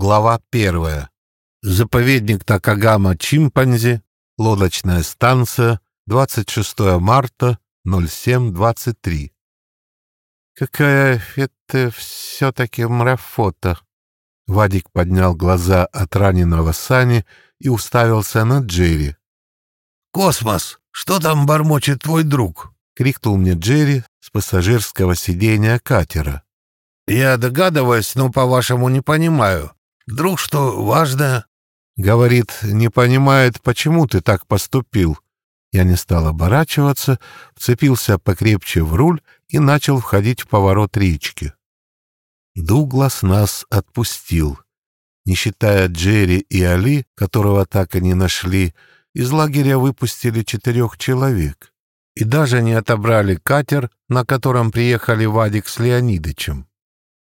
Глава первая. Заповедник Такагама-Чимпанзи. Лодочная станция. 26 марта 07.23. Какая это все-таки мрафота. Вадик поднял глаза от раненого Сани и уставился на Джерри. «Космос! Что там бормочет твой друг?» — крикнул мне Джерри с пассажирского сидения катера. «Я догадываюсь, но по-вашему не понимаю. Вдруг что важное?» Говорит, не понимает, почему ты так поступил. Я не стал оборачиваться, вцепился покрепче в руль и начал входить в поворот речки. Дуглас нас отпустил. Не считая Джерри и Али, которого так и не нашли, из лагеря выпустили четырех человек. И даже не отобрали катер, на котором приехали Вадик с Леонидычем.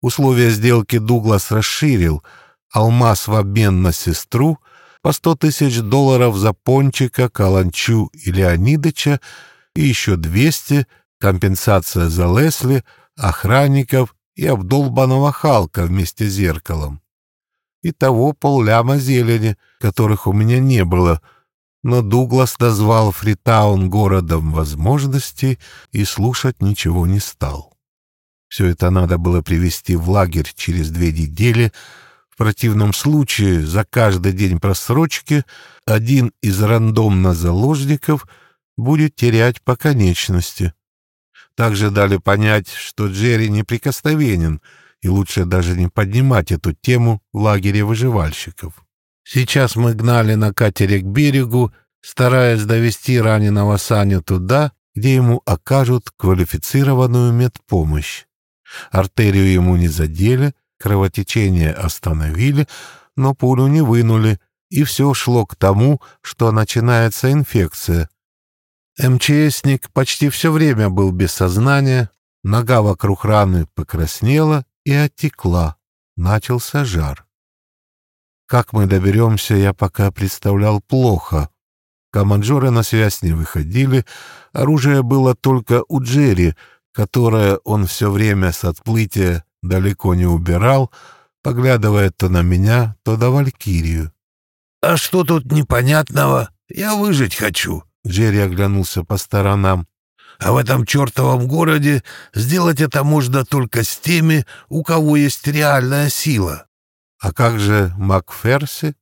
Условия сделки Дуглас расширил — алмаз в обмен на сестру, по сто тысяч долларов за Пончика, Каланчу и Леонидыча и еще двести компенсация за Лесли, охранников и обдолбанного Халка вместе с зеркалом. Итого полляма зелени, которых у меня не было, но Дуглас назвал Фритаун городом возможностей и слушать ничего не стал. Все это надо было привести в лагерь через две недели — противном случае за каждый день просрочки один из рандомно заложников будет терять по конечности. Также дали понять, что Джерри неприкосновенен, и лучше даже не поднимать эту тему в лагере выживальщиков. Сейчас мы гнали на катере к берегу, стараясь довести раненого Саню туда, где ему окажут квалифицированную медпомощь. Артерию ему не задели, Кровотечение остановили, но пулю не вынули, и все шло к тому, что начинается инфекция. МЧСник почти все время был без сознания, нога вокруг раны покраснела и оттекла, начался жар. Как мы доберемся, я пока представлял плохо. Команджоры на связь не выходили, оружие было только у Джерри, которое он все время с отплытия далеко не убирал, поглядывая то на меня, то на Валькирию. «А что тут непонятного? Я выжить хочу», — Джерри оглянулся по сторонам. «А в этом чертовом городе сделать это можно только с теми, у кого есть реальная сила». «А как же Макферси?»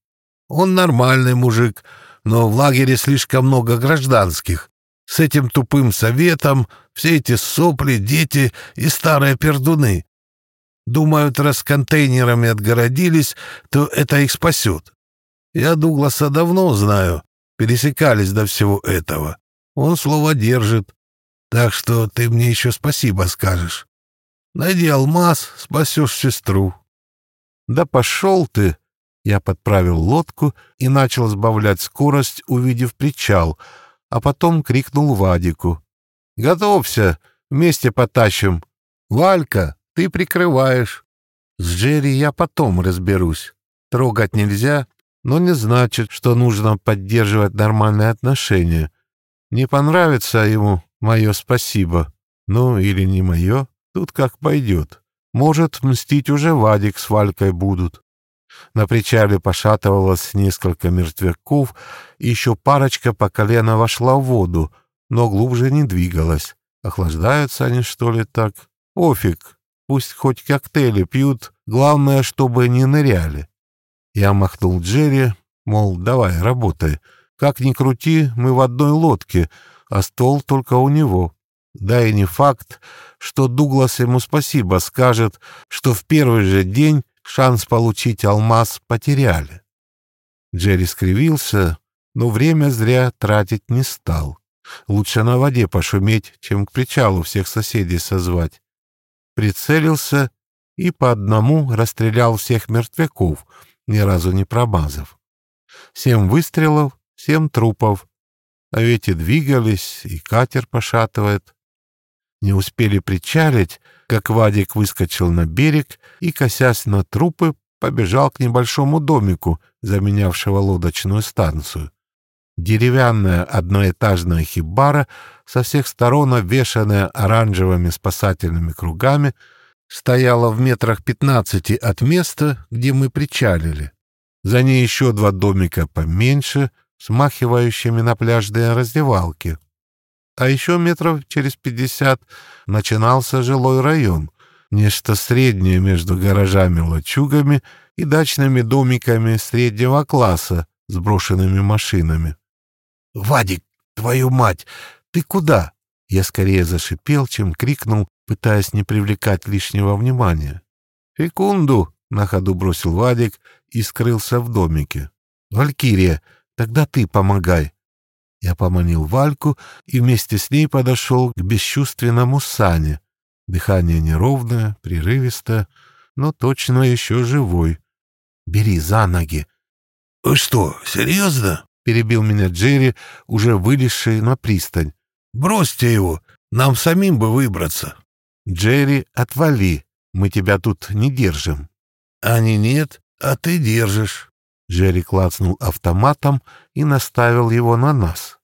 «Он нормальный мужик, но в лагере слишком много гражданских. С этим тупым советом все эти сопли, дети и старые пердуны. Думают, раз контейнерами отгородились, то это их спасет. Я Дугласа давно знаю, пересекались до всего этого. Он слово держит. Так что ты мне еще спасибо скажешь. Найди алмаз, спасешь сестру. Да пошел ты! Я подправил лодку и начал сбавлять скорость, увидев причал, а потом крикнул Вадику. «Готовься! Вместе потащим! Валька, ты прикрываешь. С Джерри я потом разберусь. Трогать нельзя, но не значит, что нужно поддерживать нормальные отношения. Не понравится ему мое спасибо. Ну, или не мое, тут как пойдет. Может, мстить уже Вадик с Валькой будут. На причале пошатывалось несколько мертвяков, и еще парочка по колено вошла в воду, но глубже не двигалась. Охлаждаются они, что ли, так? Офиг, Пусть хоть коктейли пьют, главное, чтобы не ныряли. Я махнул Джерри, мол, давай, работай. Как ни крути, мы в одной лодке, а стол только у него. Да и не факт, что Дуглас ему спасибо скажет, что в первый же день шанс получить алмаз потеряли. Джерри скривился, но время зря тратить не стал. Лучше на воде пошуметь, чем к причалу всех соседей созвать прицелился и по одному расстрелял всех мертвяков, ни разу не промазав. Семь выстрелов, семь трупов. А ведь и двигались, и катер пошатывает. Не успели причалить, как Вадик выскочил на берег и, косясь на трупы, побежал к небольшому домику, заменявшего лодочную станцию. Деревянная одноэтажная хибара, со всех сторон обвешанная оранжевыми спасательными кругами, стояла в метрах пятнадцати от места, где мы причалили. За ней еще два домика поменьше, смахивающими на пляжные раздевалки. А еще метров через пятьдесят начинался жилой район, нечто среднее между гаражами-лачугами и дачными домиками среднего класса с брошенными машинами. «Вадик, твою мать, ты куда?» Я скорее зашипел, чем крикнул, пытаясь не привлекать лишнего внимания. «Секунду!» — на ходу бросил Вадик и скрылся в домике. «Валькирия, тогда ты помогай!» Я поманил Вальку и вместе с ней подошел к бесчувственному Сане. Дыхание неровное, прерывистое, но точно еще живой. «Бери за ноги!» «Вы что, серьезно?» — перебил меня Джерри, уже вылезший на пристань. «Бросьте его, нам самим бы выбраться». «Джерри, отвали, мы тебя тут не держим». «Ани нет, а ты держишь». Джерри клацнул автоматом и наставил его на нас.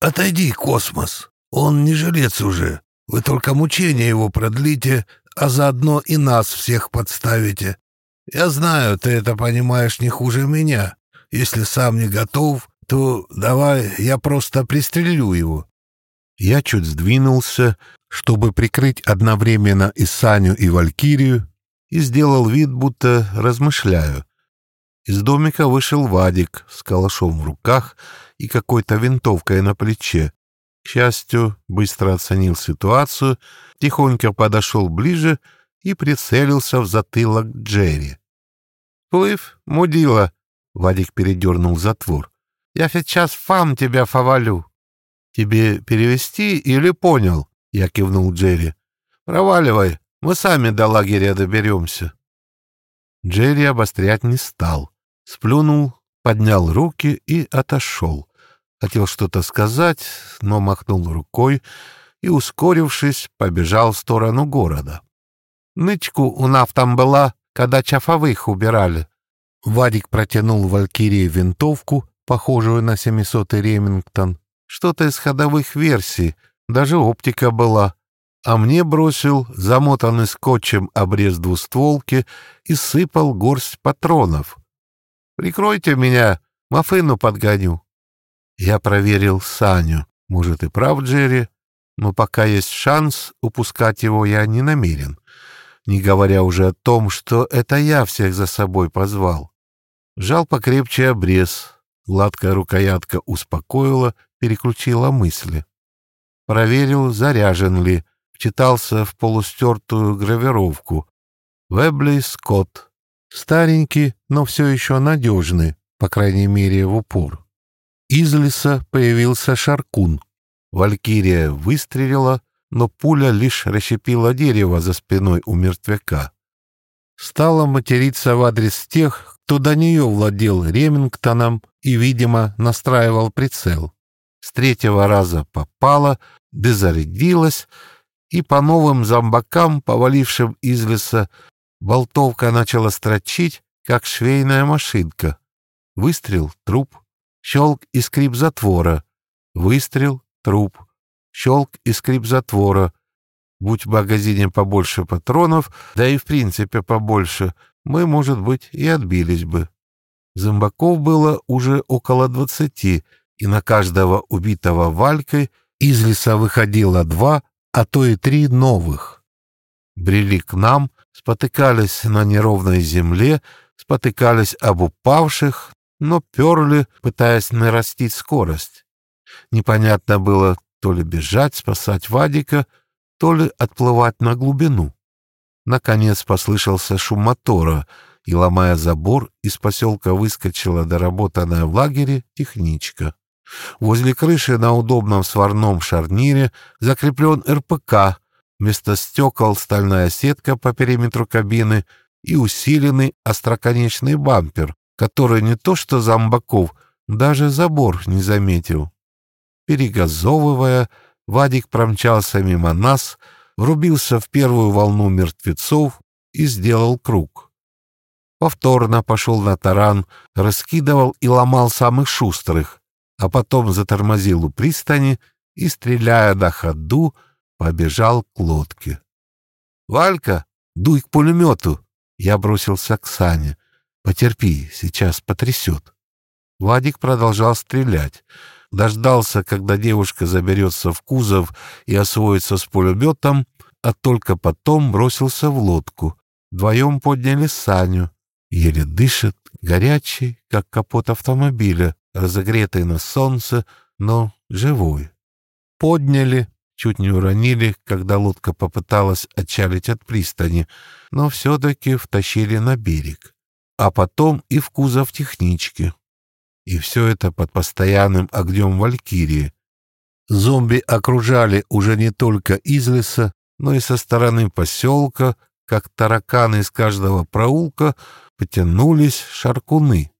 «Отойди, космос! Он не жилец уже. Вы только мучения его продлите, а заодно и нас всех подставите. Я знаю, ты это понимаешь не хуже меня. Если сам не готов, то давай я просто пристрелю его». Я чуть сдвинулся, чтобы прикрыть одновременно и Саню, и Валькирию, и сделал вид, будто размышляю. Из домика вышел Вадик с калашом в руках и какой-то винтовкой на плече. К счастью, быстро оценил ситуацию, тихонько подошел ближе и прицелился в затылок Джерри. «Плыв, мудила!» — Вадик передернул затвор. «Я сейчас фам тебя фавалю!» «Тебе перевести или понял?» — я кивнул Джерри. «Проваливай, мы сами до лагеря доберемся». Джерри обострять не стал. Сплюнул, поднял руки и отошел. Хотел что-то сказать, но махнул рукой и, ускорившись, побежал в сторону города. «Нычку у нас там была, когда чафовых убирали». Вадик протянул Валькирии винтовку, похожую на 700-й Ремингтон. Что-то из ходовых версий, даже оптика была. А мне бросил замотанный скотчем обрез двустволки и сыпал горсть патронов. Прикройте меня, Мафыну подгоню. Я проверил Саню. Может, и прав Джерри, но пока есть шанс, упускать его я не намерен. Не говоря уже о том, что это я всех за собой позвал. Жал покрепче обрез. Гладкая рукоятка успокоила, переключила мысли. Проверил, заряжен ли, вчитался в полустертую гравировку. Вебли Скотт. Старенький, но все еще надежный, по крайней мере, в упор. Из леса появился Шаркун. Валькирия выстрелила, но пуля лишь расщепила дерево за спиной у мертвяка. Стала материться в адрес тех, кто до нее владел Ремингтоном и, видимо, настраивал прицел. С третьего раза попала, дезарядилась, и по новым зомбакам, повалившим из леса, Болтовка начала строчить, как швейная машинка. Выстрел — труп. Щелк и скрип затвора. Выстрел — труп. Щелк и скрип затвора. Будь в магазине побольше патронов, да и в принципе побольше, мы, может быть, и отбились бы. Зомбаков было уже около двадцати, и на каждого убитого Валькой из леса выходило два, а то и три новых. Брели к нам — спотыкались на неровной земле, спотыкались об упавших, но перли, пытаясь нарастить скорость. Непонятно было то ли бежать, спасать Вадика, то ли отплывать на глубину. Наконец послышался шум мотора, и, ломая забор, из поселка выскочила доработанная в лагере техничка. Возле крыши на удобном сварном шарнире закреплен РПК Вместо стекол стальная сетка по периметру кабины и усиленный остроконечный бампер, который не то что зомбаков, даже забор не заметил. Перегазовывая, Вадик промчался мимо нас, врубился в первую волну мертвецов и сделал круг. Повторно пошел на таран, раскидывал и ломал самых шустрых, а потом затормозил у пристани и, стреляя на ходу, побежал к лодке. «Валька, дуй к пулемету!» Я бросился к Сане. «Потерпи, сейчас потрясет». Вадик продолжал стрелять. Дождался, когда девушка заберется в кузов и освоится с пулеметом, а только потом бросился в лодку. Вдвоем подняли Саню. Еле дышит, горячий, как капот автомобиля, разогретый на солнце, но живой. Подняли, чуть не уронили, когда лодка попыталась отчалить от пристани, но все-таки втащили на берег. А потом и в кузов технички. И все это под постоянным огнем Валькирии. Зомби окружали уже не только из леса, но и со стороны поселка, как тараканы из каждого проулка, потянулись шаркуны.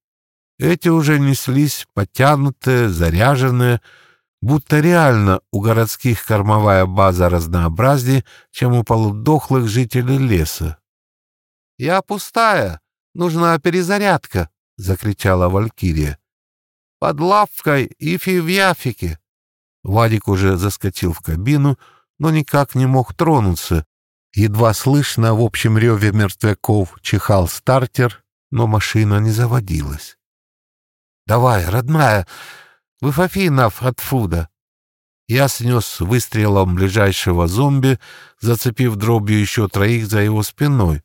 Эти уже неслись потянутые, заряженные, будто реально у городских кормовая база разнообразнее, чем у полудохлых жителей леса. «Я пустая, нужна перезарядка!» — закричала Валькирия. «Под лавкой и в яфике!» Вадик уже заскочил в кабину, но никак не мог тронуться. Едва слышно в общем реве мертвяков чихал стартер, но машина не заводилась. «Давай, родная, вы Фафинов от Фуда!» Я снес выстрелом ближайшего зомби, зацепив дробью еще троих за его спиной.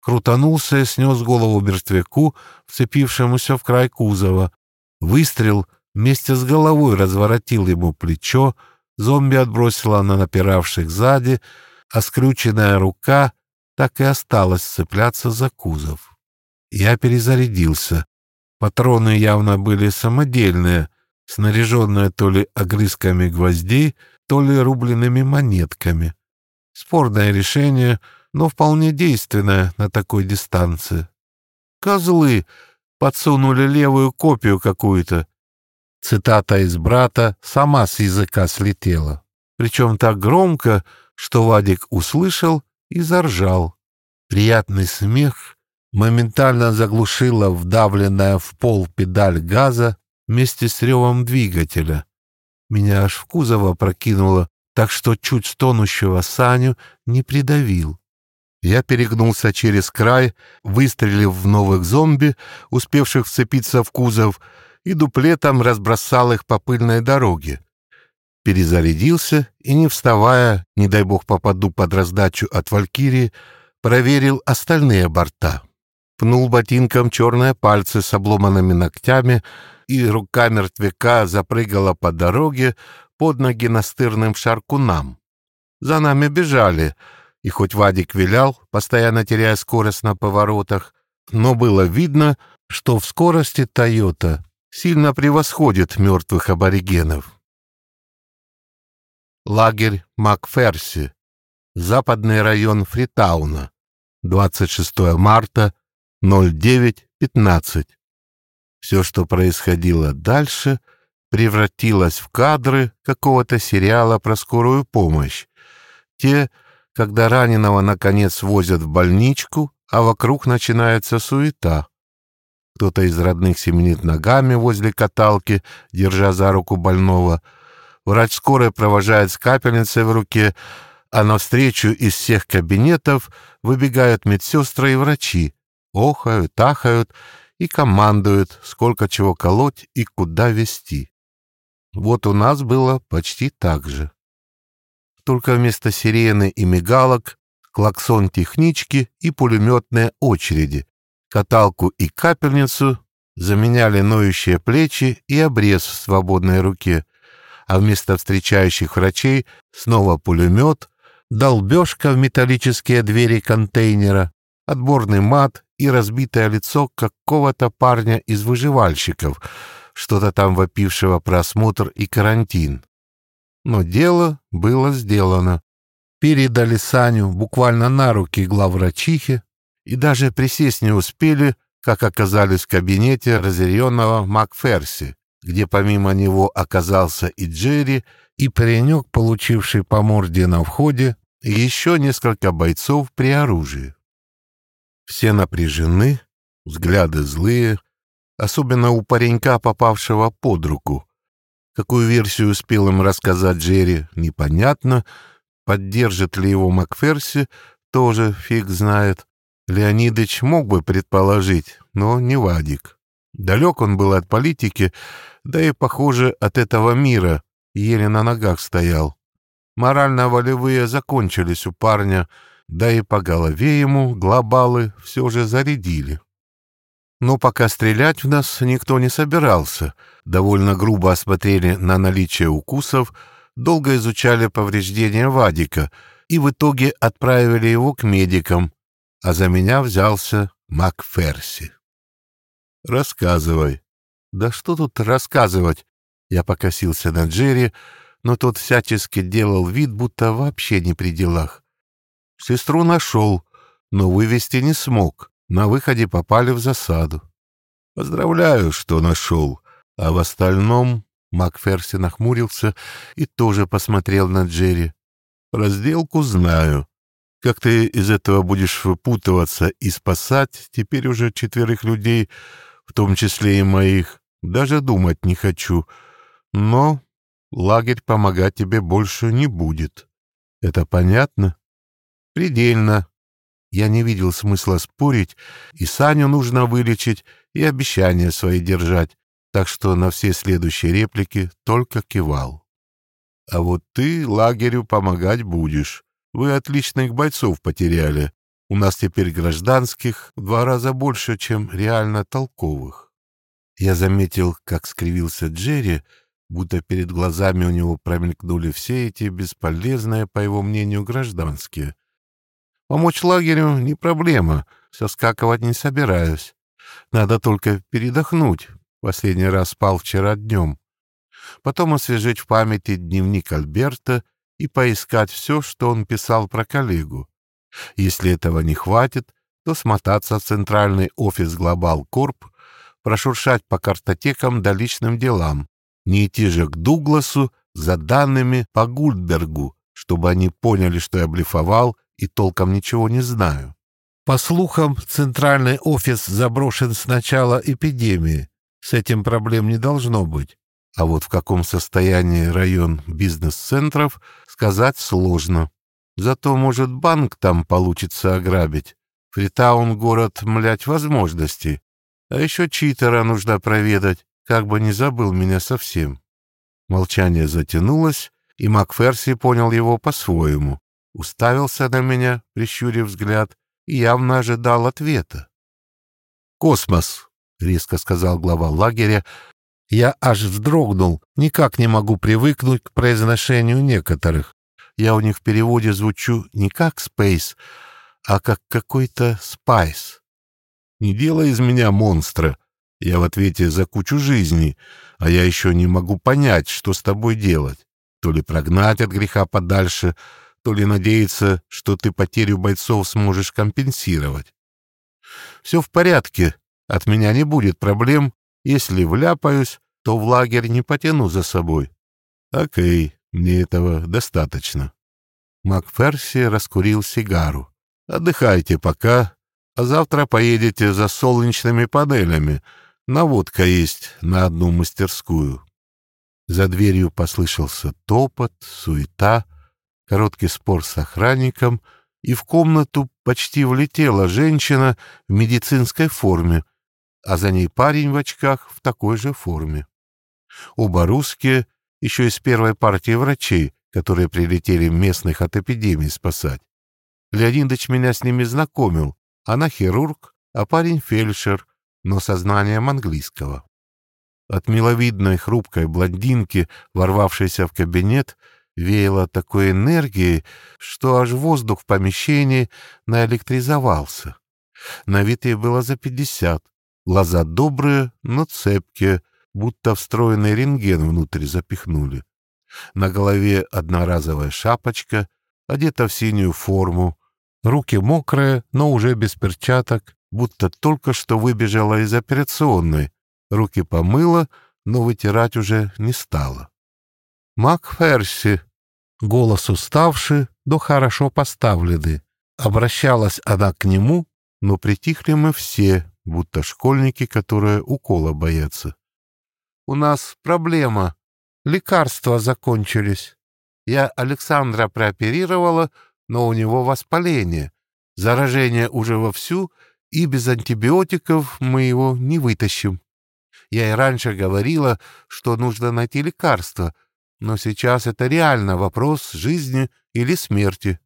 Крутанулся и снес голову мертвяку, вцепившемуся в край кузова. Выстрел вместе с головой разворотил ему плечо, зомби отбросила на напиравших сзади, а скрюченная рука так и осталась цепляться за кузов. Я перезарядился. Патроны явно были самодельные, снаряженные то ли огрызками гвоздей, то ли рубленными монетками. Спорное решение, но вполне действенное на такой дистанции. «Козлы!» Подсунули левую копию какую-то. Цитата из брата сама с языка слетела. Причем так громко, что Вадик услышал и заржал. Приятный смех моментально заглушила вдавленная в пол педаль газа вместе с ревом двигателя. Меня аж в кузово прокинуло, так что чуть стонущего Саню не придавил. Я перегнулся через край, выстрелив в новых зомби, успевших вцепиться в кузов, и дуплетом разбросал их по пыльной дороге. Перезарядился и, не вставая, не дай бог попаду под раздачу от Валькирии, проверил остальные борта. Пнул ботинком черные пальцы с обломанными ногтями, и рука мертвяка запрыгала по дороге под ноги настырным шаркунам. За нами бежали — и хоть Вадик вилял, постоянно теряя скорость на поворотах, но было видно, что в скорости «Тойота» сильно превосходит мертвых аборигенов. Лагерь Макферси, западный район Фритауна, 26 марта, 09.15. Все, что происходило дальше, превратилось в кадры какого-то сериала про скорую помощь. Те, когда раненого, наконец, возят в больничку, а вокруг начинается суета. Кто-то из родных семенит ногами возле каталки, держа за руку больного. Врач скорой провожает с капельницей в руке, а навстречу из всех кабинетов выбегают медсестры и врачи, охают, ахают и командуют, сколько чего колоть и куда везти. Вот у нас было почти так же только вместо сирены и мигалок клаксон технички и пулеметные очереди. Каталку и капельницу заменяли ноющие плечи и обрез в свободной руке, а вместо встречающих врачей снова пулемет, долбежка в металлические двери контейнера, отборный мат и разбитое лицо какого-то парня из выживальщиков, что-то там вопившего про осмотр и карантин. Но дело было сделано. Передали Саню буквально на руки главврачихе и даже присесть не успели, как оказались в кабинете разъяренного Макферси, где помимо него оказался и Джерри, и паренек, получивший по морде на входе, и еще несколько бойцов при оружии. Все напряжены, взгляды злые, особенно у паренька, попавшего под руку. Какую версию успел им рассказать Джерри, непонятно. Поддержит ли его Макферси, тоже фиг знает. Леонидыч мог бы предположить, но не Вадик. Далек он был от политики, да и, похоже, от этого мира, еле на ногах стоял. Морально-волевые закончились у парня, да и по голове ему глобалы все же зарядили. Но пока стрелять в нас никто не собирался. Довольно грубо осмотрели на наличие укусов, долго изучали повреждения Вадика и в итоге отправили его к медикам, а за меня взялся Макферси. «Рассказывай». «Да что тут рассказывать?» Я покосился на Джерри, но тот всячески делал вид, будто вообще не при делах. Сестру нашел, но вывести не смог. На выходе попали в засаду. Поздравляю, что нашел. А в остальном Макферси нахмурился и тоже посмотрел на Джерри. Про сделку знаю. Как ты из этого будешь выпутываться и спасать теперь уже четверых людей, в том числе и моих, даже думать не хочу. Но лагерь помогать тебе больше не будет. Это понятно? Предельно. Я не видел смысла спорить, и Саню нужно вылечить, и обещания свои держать, так что на все следующие реплики только кивал. А вот ты лагерю помогать будешь. Вы отличных бойцов потеряли. У нас теперь гражданских в два раза больше, чем реально толковых. Я заметил, как скривился Джерри, будто перед глазами у него промелькнули все эти бесполезные, по его мнению, гражданские. Помочь лагерю не проблема, соскакивать не собираюсь. Надо только передохнуть. Последний раз спал вчера днем. Потом освежить в памяти дневник Альберта и поискать все, что он писал про коллегу. Если этого не хватит, то смотаться в центральный офис Глобал Корп, прошуршать по картотекам да личным делам, не идти же к Дугласу за данными по Гульдбергу, чтобы они поняли, что я блефовал и толком ничего не знаю. По слухам, центральный офис заброшен с начала эпидемии. С этим проблем не должно быть. А вот в каком состоянии район бизнес-центров, сказать сложно. Зато, может, банк там получится ограбить. Фритаун — город, млять, возможностей. А еще читера нужно проведать, как бы не забыл меня совсем. Молчание затянулось, и Макферси понял его по-своему. Уставился на меня, прищурив взгляд, и явно ожидал ответа. «Космос», — резко сказал глава лагеря, я аж вздрогнул, никак не могу привыкнуть к произношению некоторых. Я у них в переводе звучу не как «space», а как какой-то «spice». Не делай из меня монстра. Я в ответе за кучу жизней, а я еще не могу понять, что с тобой делать. То ли прогнать от греха подальше, то ли надеяться, что ты потерю бойцов сможешь компенсировать. Все в порядке, от меня не будет проблем, если вляпаюсь, то в лагерь не потяну за собой. Окей, мне этого достаточно. Макферси раскурил сигару. Отдыхайте пока, а завтра поедете за солнечными панелями. Наводка есть на одну мастерскую. За дверью послышался топот, суета, короткий спор с охранником, и в комнату почти влетела женщина в медицинской форме, а за ней парень в очках в такой же форме. Оба русские, еще из первой партии врачей, которые прилетели местных от эпидемии спасать. Леонидович меня с ними знакомил. Она хирург, а парень фельдшер, но со знанием английского. От миловидной хрупкой блондинки, ворвавшейся в кабинет, веяло такой энергией, что аж воздух в помещении наэлектризовался. На вид ей было за пятьдесят, Глаза добрые, но цепкие, будто встроенный рентген внутрь запихнули. На голове одноразовая шапочка, одета в синюю форму. Руки мокрые, но уже без перчаток, будто только что выбежала из операционной. Руки помыла, но вытирать уже не стала. «Мак Ферси!» Голос уставший, но хорошо поставленный. Обращалась она к нему, но притихли мы все, будто школьники, которые укола боятся. «У нас проблема. Лекарства закончились. Я Александра прооперировала, но у него воспаление. Заражение уже вовсю, и без антибиотиков мы его не вытащим. Я и раньше говорила, что нужно найти лекарство, но сейчас это реально вопрос жизни или смерти.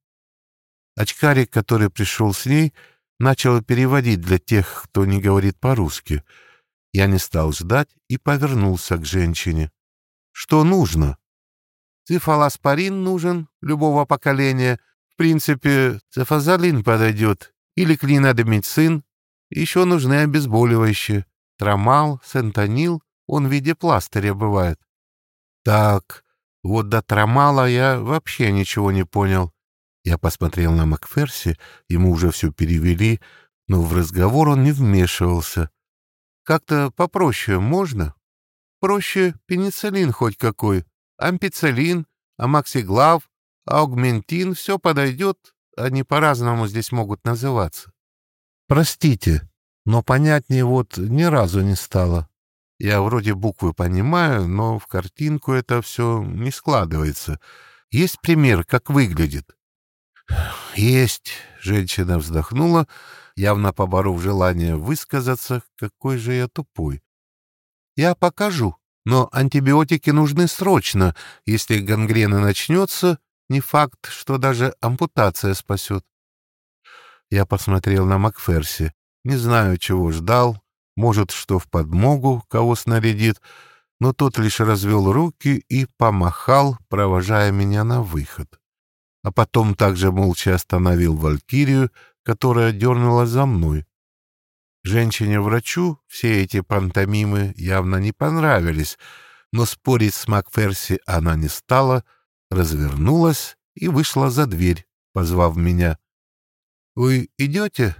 Очкарик, который пришел с ней, начал переводить для тех, кто не говорит по-русски. Я не стал ждать и повернулся к женщине. «Что нужно?» «Цифаласпорин нужен, любого поколения. В принципе, цифазолин подойдет. Или клинодомицин. Еще нужны обезболивающие. Трамал, сентанил, он в виде пластыря бывает. Так, вот до трамала я вообще ничего не понял. Я посмотрел на Макферси, ему уже все перевели, но в разговор он не вмешивался. Как-то попроще можно? Проще пенициллин хоть какой, ампицилин, амаксиглав, аугментин — все подойдет, они по-разному здесь могут называться. Простите, но понятнее вот ни разу не стало. Я вроде буквы понимаю, но в картинку это все не складывается. Есть пример, как выглядит? Есть, женщина вздохнула, явно поборов желание высказаться, какой же я тупой. Я покажу, но антибиотики нужны срочно. Если гангрена начнется, не факт, что даже ампутация спасет. Я посмотрел на Макферси. Не знаю, чего ждал, может, что в подмогу кого снарядит, но тот лишь развел руки и помахал, провожая меня на выход. А потом также молча остановил Валькирию, которая дернула за мной. Женщине-врачу все эти пантомимы явно не понравились, но спорить с Макферси она не стала, развернулась и вышла за дверь, позвав меня. «Вы идете?»